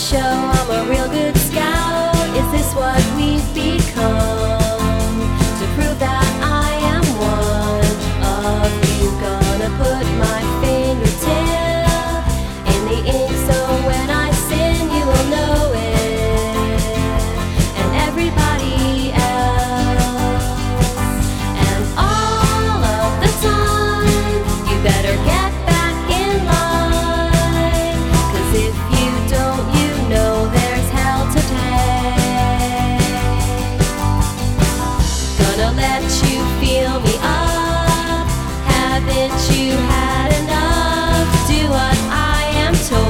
show you had enough. Do what I am told.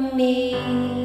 me.